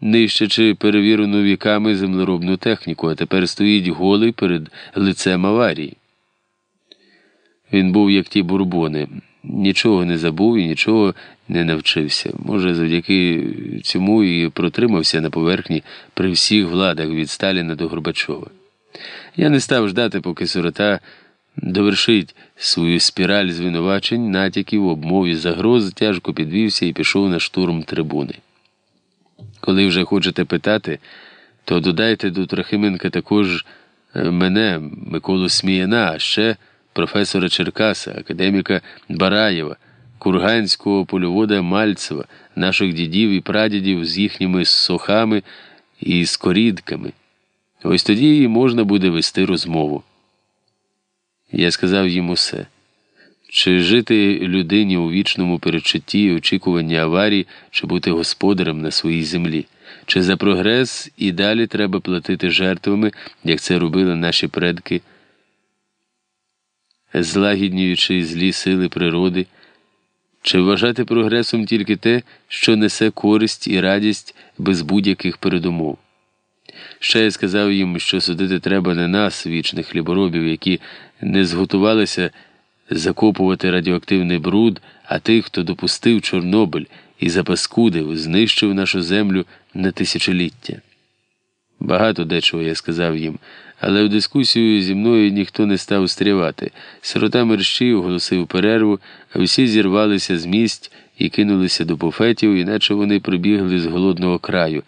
нищачи перевірену віками землеробну техніку, а тепер стоїть голий перед лицем аварії. Він був як ті бурбони, нічого не забув і нічого не навчився. Може, завдяки цьому і протримався на поверхні при всіх владах від Сталіна до Горбачова. Я не став ждати, поки сирота довершить свою спіраль звинувачень, натяків, обмов і загроз, тяжко підвівся і пішов на штурм трибуни. Коли вже хочете питати, то додайте до Трохименка також е, мене, Миколу Сміяна, а ще професора Черкаса, академіка Бараєва, курганського польовода Мальцева, наших дідів і прадідів з їхніми сохами і скорідками. Ось тоді і можна буде вести розмову. Я сказав їм усе. Чи жити людині у вічному передчутті і очікуванні аварії, чи бути господарем на своїй землі, чи за прогрес і далі треба платити жертвами, як це робили наші предки, злагіднюючи злі сили природи, чи вважати прогресом тільки те, що несе користь і радість без будь-яких передумов. Ще я сказав їм, що судити треба не нас, вічних хліборобів, які не зготувалися закопувати радіоактивний бруд, а тих, хто допустив Чорнобиль і запаскудив, знищив нашу землю на тисячоліття. Багато дечого я сказав їм, але в дискусію зі мною ніхто не став стрівати. Сирота мерщій оголосив перерву, а всі зірвалися з місць і кинулися до буфетів, іначе вони прибігли з голодного краю,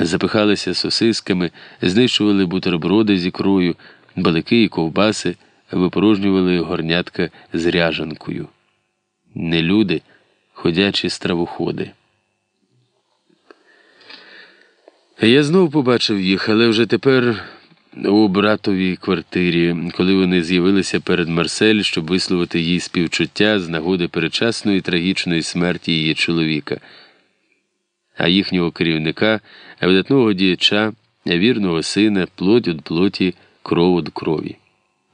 запихалися сосисками, знищували бутерброди з ікрою, балики і ковбаси випорожнювали горнятка з ряжанкою. Не люди, ходячі стравоходи. Я знов побачив їх, але вже тепер у братовій квартирі, коли вони з'явилися перед Марсель, щоб висловити їй співчуття з нагоди передчасної трагічної смерті її чоловіка, а їхнього керівника, видатного діяча, вірного сина, плоть від плоті, кров від крові.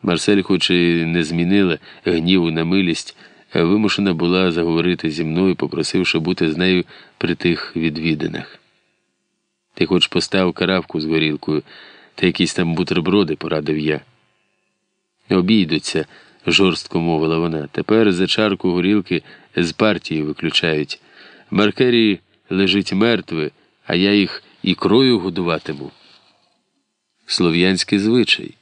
Марсель, хоч і не змінила гніву на милість, вимушена була заговорити зі мною, попросивши бути з нею при тих відвідинах. Ти хоч постав каравку з горілкою та якісь там бутерброди, порадив я. Обійдуться, жорстко мовила вона. Тепер за чарку горілки з партії виключають. Маркерії лежить мертве, а я їх ікрою годуватиму. Слов'янський звичай.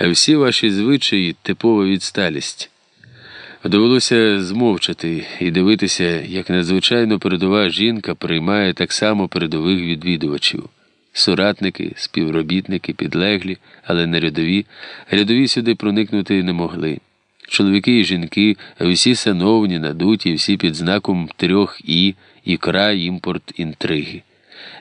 Всі ваші звичаї типова відсталість. Довелося змовчати і дивитися, як надзвичайно передова жінка приймає так само передових відвідувачів. Соратники, співробітники, підлеглі, але не рядові, рядові сюди проникнути не могли. Чоловіки і жінки, всі сановні, надуті, всі під знаком трьох і, ікра, імпорт, інтриги.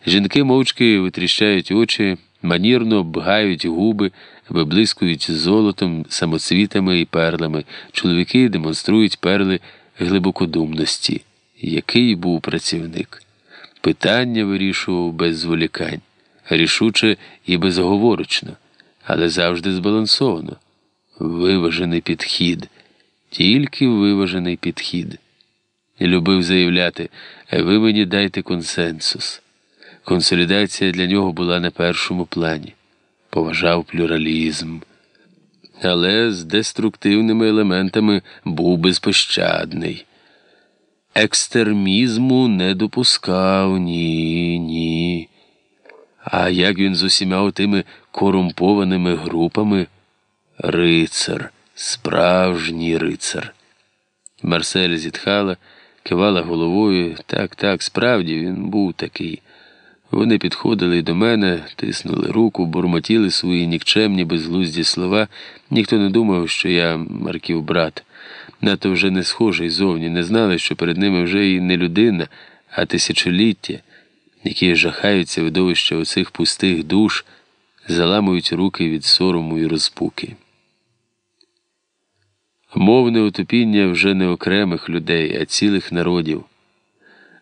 Жінки мовчки витріщають очі, манірно бгають губи, виблискують золотом, самоцвітами і перлами. Чоловіки демонструють перли глибокодумності. Який був працівник? Питання вирішував без зволікань, рішуче і безговорочно, але завжди збалансовано. Виважений підхід, тільки виважений підхід. Любив заявляти, ви мені дайте консенсус. Консолідація для нього була на першому плані, поважав плюралізм, але з деструктивними елементами був безпощадний. Екстермізму не допускав ні, ні. А як він з усіма тими корумпованими групами? Рицар, справжній рицар. Марсель зітхала, кивала головою. Так, так, справді він був такий. Вони підходили до мене, тиснули руку, бурмотіли свої нікчемні, безглузді слова. Ніхто не думав, що я Марків брат. Надто вже не схожий зовні, не знали, що перед ними вже і не людина, а тисячоліття, які жахаються видовища оцих пустих душ, заламують руки від сорому і розпуки. Мовне утопіння вже не окремих людей, а цілих народів.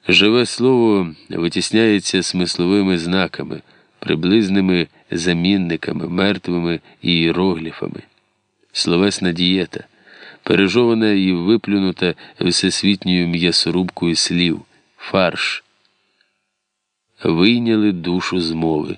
Живе слово витісняється смисловими знаками, приблизними замінниками, мертвими ієрогліфами. Словесна дієта, пережована і виплюнута всесвітньою м'ясорубкою слів, фарш. вийняли душу з мови.